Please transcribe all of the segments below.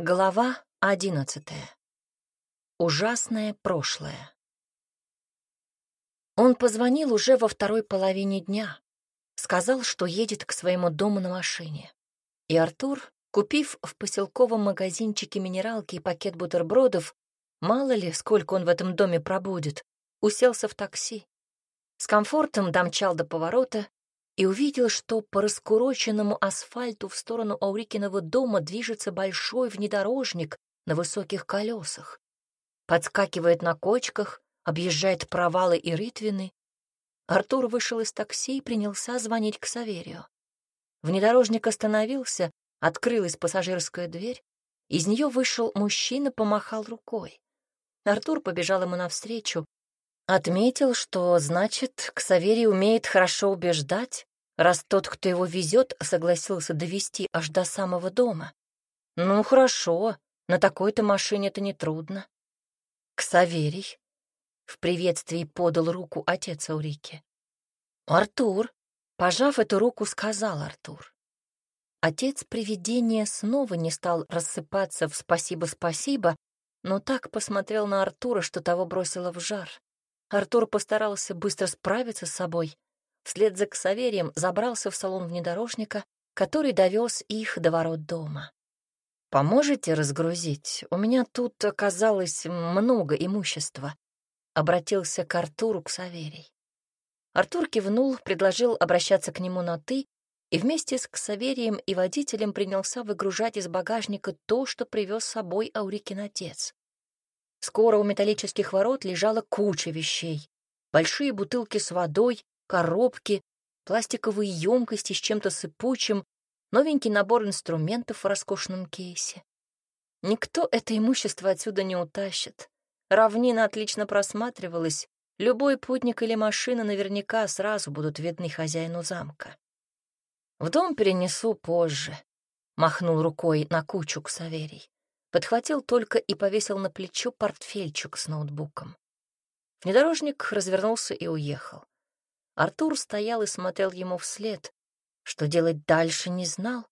Глава одиннадцатая. Ужасное прошлое. Он позвонил уже во второй половине дня. Сказал, что едет к своему дому на машине. И Артур, купив в поселковом магазинчике минералки и пакет бутербродов, мало ли, сколько он в этом доме пробудет, уселся в такси. С комфортом домчал до поворота и увидел, что по раскуроченному асфальту в сторону Аурикиного дома движется большой внедорожник на высоких колесах. Подскакивает на кочках, объезжает провалы и рытвины. Артур вышел из такси и принялся звонить к Саверию. Внедорожник остановился, открылась пассажирская дверь. Из нее вышел мужчина, помахал рукой. Артур побежал ему навстречу, отметил, что, значит, Ксаверий умеет хорошо убеждать, раз тот, кто его везет, согласился довести аж до самого дома. Ну, хорошо, на такой-то машине это нетрудно. Ксаверий в приветствии подал руку отец Аурики. Артур, пожав эту руку, сказал Артур. Отец привидения снова не стал рассыпаться в «спасибо-спасибо», но так посмотрел на Артура, что того бросило в жар. Артур постарался быстро справиться с собой, вслед за Ксаверием забрался в салон внедорожника, который довез их до ворот дома. «Поможете разгрузить? У меня тут оказалось много имущества», — обратился к Артуру Ксаверий. Артур кивнул, предложил обращаться к нему на «ты», и вместе с Ксаверием и водителем принялся выгружать из багажника то, что привез с собой Аурикин отец. Скоро у металлических ворот лежала куча вещей. Большие бутылки с водой, коробки, пластиковые емкости с чем-то сыпучим, новенький набор инструментов в роскошном кейсе. Никто это имущество отсюда не утащит. Равнина отлично просматривалась, любой путник или машина наверняка сразу будут видны хозяину замка. В дом перенесу позже, — махнул рукой на кучу к Саверий. Подхватил только и повесил на плечо портфельчик с ноутбуком. Внедорожник развернулся и уехал. Артур стоял и смотрел ему вслед. Что делать дальше, не знал.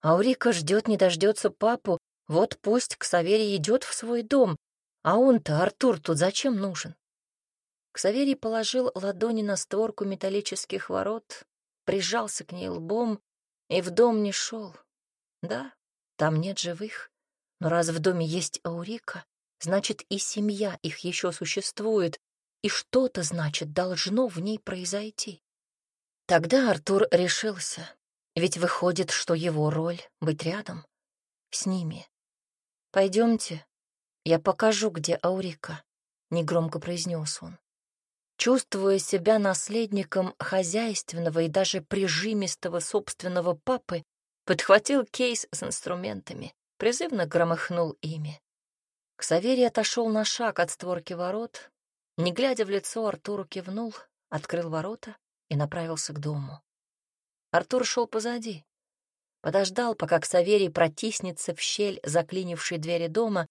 Аурика ждет, не дождется папу, вот пусть Ксаверий идет в свой дом, а он-то, Артур, тут зачем нужен? Ксаверий положил ладони на створку металлических ворот, прижался к ней лбом и в дом не шел. Да, там нет живых, но раз в доме есть Аурика, значит и семья их еще существует, и что-то, значит, должно в ней произойти. Тогда Артур решился, ведь выходит, что его роль — быть рядом, с ними. Пойдемте, я покажу, где Аурика», — негромко произнес он. Чувствуя себя наследником хозяйственного и даже прижимистого собственного папы, подхватил кейс с инструментами, призывно громыхнул ими. Ксаверий отошел на шаг от створки ворот, не глядя в лицо, Артуру кивнул, открыл ворота и направился к дому. Артур шел позади. Подождал, пока Ксаверий протиснется в щель заклинившей двери дома,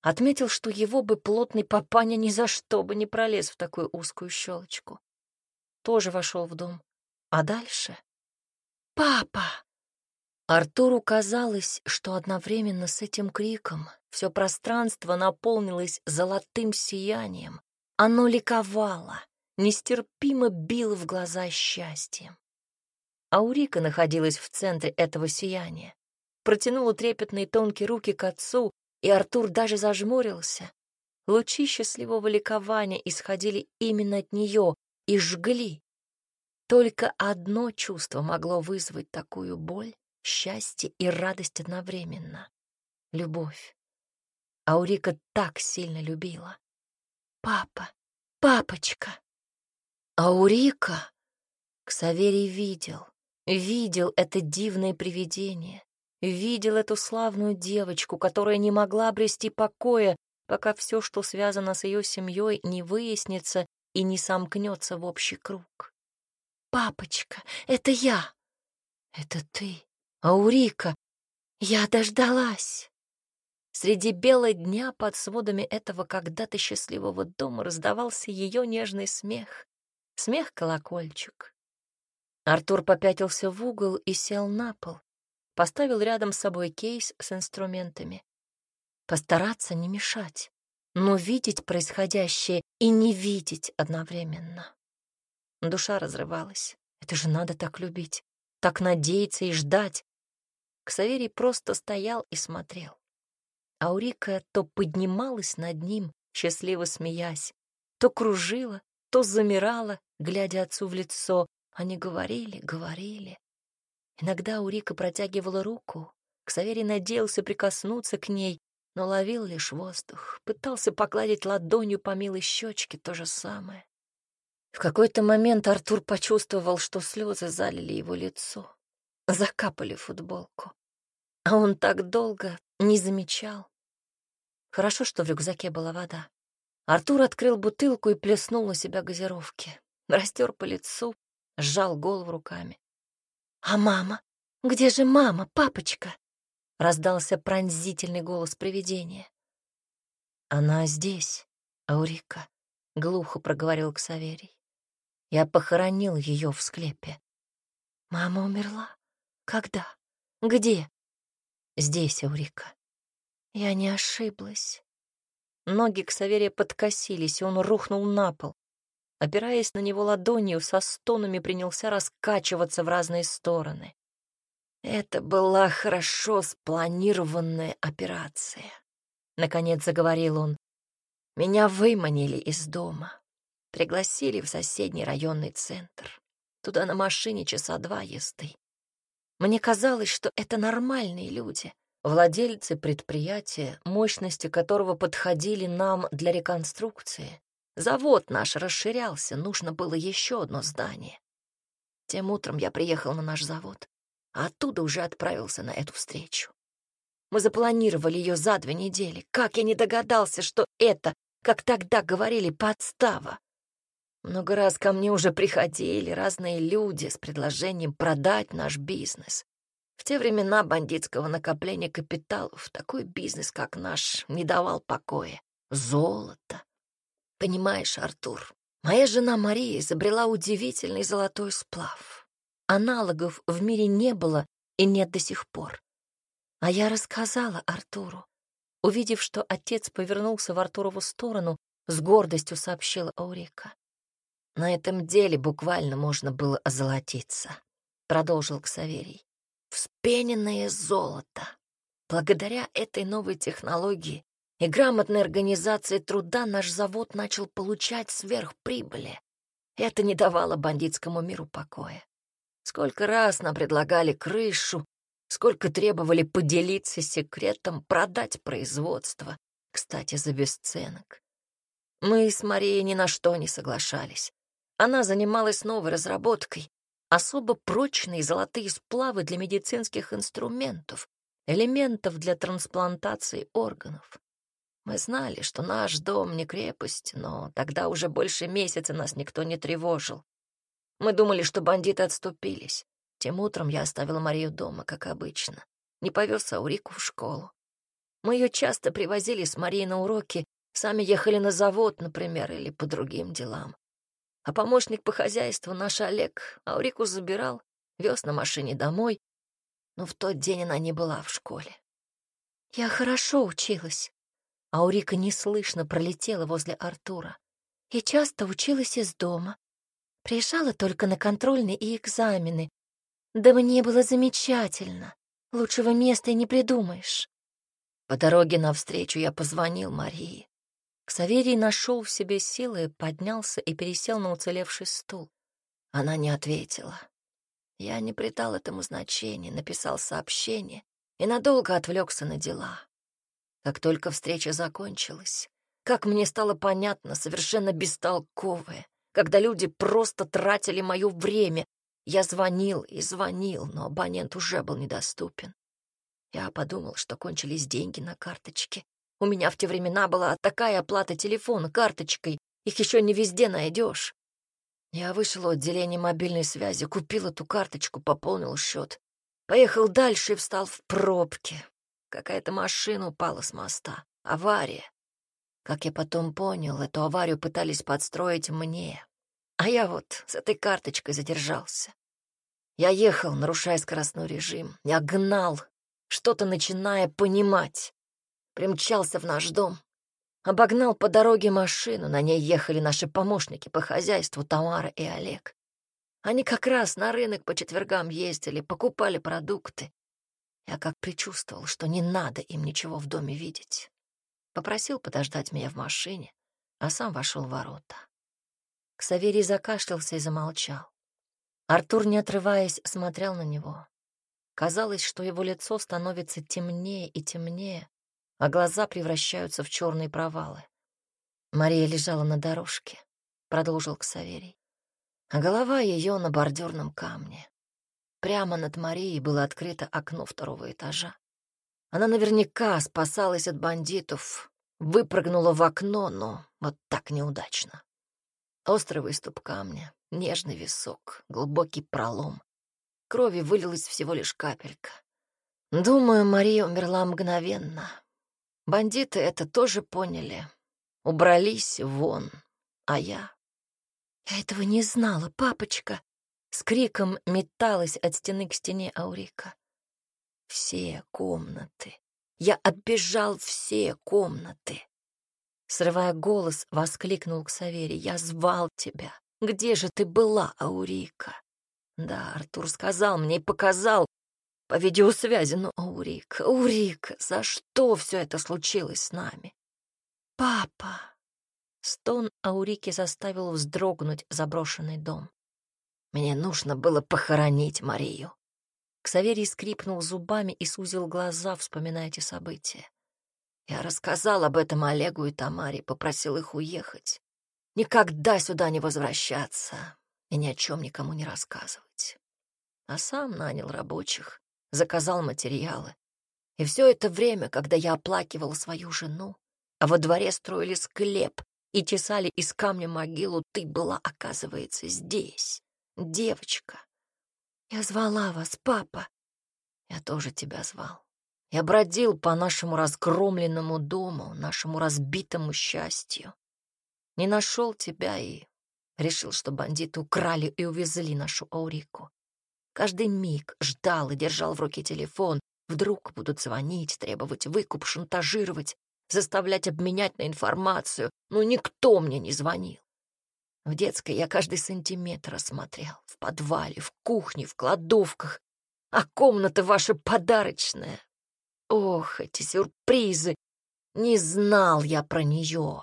отметил, что его бы плотный папаня ни за что бы не пролез в такую узкую щелочку. Тоже вошел в дом. А дальше? «Папа!» Артуру казалось, что одновременно с этим криком все пространство наполнилось золотым сиянием, оно ликовало, нестерпимо било в глаза счастьем. Аурика находилась в центре этого сияния. Протянула трепетные тонкие руки к отцу, и Артур даже зажмурился. Лучи счастливого ликования исходили именно от нее и жгли. Только одно чувство могло вызвать такую боль, счастье и радость одновременно — любовь. Аурика так сильно любила. Папа, папочка. Аурика. Ксаверий видел, видел это дивное привидение, видел эту славную девочку, которая не могла обрести покоя, пока все, что связано с ее семьей, не выяснится и не сомкнется в общий круг. «Папочка, это я!» «Это ты, Аурика! Я дождалась!» Среди бела дня под сводами этого когда-то счастливого дома раздавался ее нежный смех. Смех-колокольчик. Артур попятился в угол и сел на пол. поставил рядом с собой кейс с инструментами. Постараться не мешать, но видеть происходящее и не видеть одновременно. Душа разрывалась. Это же надо так любить, так надеяться и ждать. Ксаверий просто стоял и смотрел. Аурика то поднималась над ним, счастливо смеясь, то кружила, то замирала, глядя отцу в лицо. Они говорили, говорили. Иногда Урика протягивала руку. Ксаверий надеялся прикоснуться к ней, но ловил лишь воздух. Пытался погладить ладонью по милой щечке, то же самое. В какой-то момент Артур почувствовал, что слезы залили его лицо, закапали футболку. А он так долго не замечал. Хорошо, что в рюкзаке была вода. Артур открыл бутылку и плеснул на себя газировки. Растер по лицу, сжал голову руками. «А мама? Где же мама, папочка?» Раздался пронзительный голос привидения. «Она здесь, Аурика», — глухо проговорил Ксаверий. «Я похоронил ее в склепе». «Мама умерла? Когда? Где?» «Здесь, Аурика». Я не ошиблась. Ноги Ксаверия подкосились, и он рухнул на пол. Опираясь на него ладонью, со стонами принялся раскачиваться в разные стороны. Это была хорошо спланированная операция. Наконец заговорил он. Меня выманили из дома. Пригласили в соседний районный центр. Туда на машине часа два езды. Мне казалось, что это нормальные люди, владельцы предприятия, мощности которого подходили нам для реконструкции. Завод наш расширялся, нужно было еще одно здание. Тем утром я приехал на наш завод, а оттуда уже отправился на эту встречу. Мы запланировали ее за две недели. Как я не догадался, что это, как тогда говорили, подстава. Много раз ко мне уже приходили разные люди с предложением продать наш бизнес. В те времена бандитского накопления капиталов такой бизнес, как наш, не давал покоя. Золото, Понимаешь, Артур, моя жена Мария изобрела удивительный золотой сплав. Аналогов в мире не было и нет до сих пор. А я рассказала Артуру. Увидев, что отец повернулся в Артурову сторону, с гордостью сообщила Аурика. «На этом деле буквально можно было озолотиться», — продолжил Ксаверий. «Вспененное золото. Благодаря этой новой технологии и грамотной организации труда наш завод начал получать сверхприбыли. Это не давало бандитскому миру покоя. Сколько раз нам предлагали крышу, сколько требовали поделиться секретом, продать производство, кстати, за бесценок. Мы с Марией ни на что не соглашались. Она занималась новой разработкой, особо прочные золотые сплавы для медицинских инструментов, элементов для трансплантации органов. Мы знали, что наш дом не крепость, но тогда уже больше месяца нас никто не тревожил. Мы думали, что бандиты отступились. Тем утром я оставила Марию дома, как обычно. Не повез Аурику в школу. Мы ее часто привозили с Марией на уроки, сами ехали на завод, например, или по другим делам. А помощник по хозяйству наш Олег Аурику забирал, вез на машине домой, но в тот день она не была в школе. «Я хорошо училась», Аурика неслышно пролетела возле Артура. И часто училась из дома. Приезжала только на контрольные и экзамены. Да мне было замечательно. Лучшего места и не придумаешь. По дороге навстречу я позвонил Марии. Ксаверий нашел в себе силы, поднялся и пересел на уцелевший стул. Она не ответила. Я не придал этому значения, написал сообщение и надолго отвлекся на дела. Как только встреча закончилась, как мне стало понятно, совершенно бестолковое, когда люди просто тратили мое время. Я звонил и звонил, но абонент уже был недоступен. Я подумал, что кончились деньги на карточке. У меня в те времена была такая оплата телефона карточкой, их еще не везде найдешь. Я вышел в отделение мобильной связи, купил эту карточку, пополнил счет. Поехал дальше и встал в пробке. Какая-то машина упала с моста. Авария. Как я потом понял, эту аварию пытались подстроить мне. А я вот с этой карточкой задержался. Я ехал, нарушая скоростной режим. Я гнал, что-то начиная понимать. Примчался в наш дом. Обогнал по дороге машину, на ней ехали наши помощники по хозяйству Тамара и Олег. Они как раз на рынок по четвергам ездили, покупали продукты. Я как предчувствовал, что не надо им ничего в доме видеть. Попросил подождать меня в машине, а сам вошел в ворота. Ксаверий закашлялся и замолчал. Артур, не отрываясь, смотрел на него. Казалось, что его лицо становится темнее и темнее, а глаза превращаются в черные провалы. Мария лежала на дорожке, продолжил Ксаверий, а голова ее на бордюрном камне. Прямо над Марией было открыто окно второго этажа. Она наверняка спасалась от бандитов, выпрыгнула в окно, но вот так неудачно. Острый выступ камня, нежный висок, глубокий пролом. Крови вылилась всего лишь капелька. Думаю, Мария умерла мгновенно. Бандиты это тоже поняли. Убрались вон, а я... Я этого не знала, папочка. С криком металась от стены к стене Аурика. Все комнаты. Я оббежал все комнаты. Срывая голос, воскликнул к Савере. «Я звал тебя. Где же ты была, Аурика?» Да, Артур сказал мне и показал по видеосвязи, но Аурика, Аурика, за что все это случилось с нами? «Папа!» Стон Аурики заставил вздрогнуть заброшенный дом. Мне нужно было похоронить Марию. Ксаверий скрипнул зубами и сузил глаза, вспоминая эти события. Я рассказал об этом Олегу и Тамаре, попросил их уехать. Никогда сюда не возвращаться и ни о чем никому не рассказывать. А сам нанял рабочих, заказал материалы. И все это время, когда я оплакивал свою жену, а во дворе строили склеп и чесали из камня могилу, ты была, оказывается, здесь, девочка. Я звала вас, папа. Я тоже тебя звал. Я бродил по нашему разгромленному дому, нашему разбитому счастью. Не нашел тебя и решил, что бандиты украли и увезли нашу Аурику. Каждый миг ждал и держал в руке телефон. Вдруг будут звонить, требовать выкуп, шантажировать, заставлять обменять на информацию. Но никто мне не звонил. В детской я каждый сантиметр осмотрел. В подвале, в кухне, в кладовках. А комната ваша подарочная. Ох, эти сюрпризы! Не знал я про нее.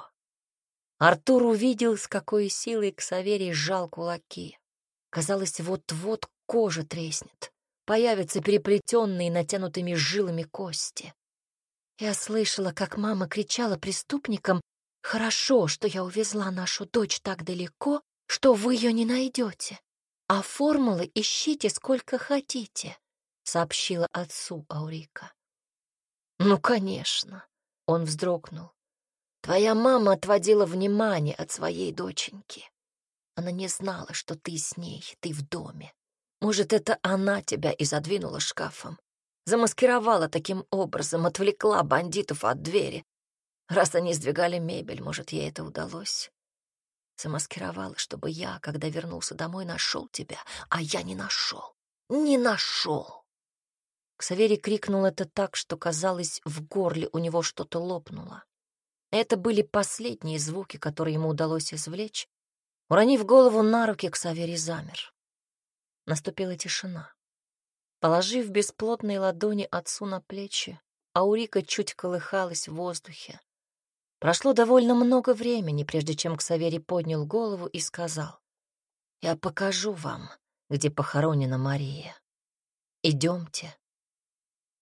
Артур увидел, с какой силой Ксаверий сжал кулаки. Казалось, вот-вот кожа треснет. Появятся переплетенные натянутыми жилами кости. Я слышала, как мама кричала преступникам, «Хорошо, что я увезла нашу дочь так далеко, что вы ее не найдете. А формулы ищите сколько хотите», — сообщила отцу Аурика. «Ну, конечно», — он вздрогнул. «Твоя мама отводила внимание от своей доченьки. Она не знала, что ты с ней, ты в доме. Может, это она тебя и задвинула шкафом, замаскировала таким образом, отвлекла бандитов от двери. Раз они сдвигали мебель, может, ей это удалось. Замаскировала, чтобы я, когда вернулся домой, нашел тебя, а я не нашел. Не нашел. Ксаверий крикнул это так, что, казалось, в горле у него что-то лопнуло. Это были последние звуки, которые ему удалось извлечь. Уронив голову на руки, Ксаверий замер. Наступила тишина. Положив бесплотные ладони отцу на плечи, Аурика чуть колыхалась в воздухе. Прошло довольно много времени, прежде чем Ксаверий поднял голову и сказал, «Я покажу вам, где похоронена Мария. Идемте».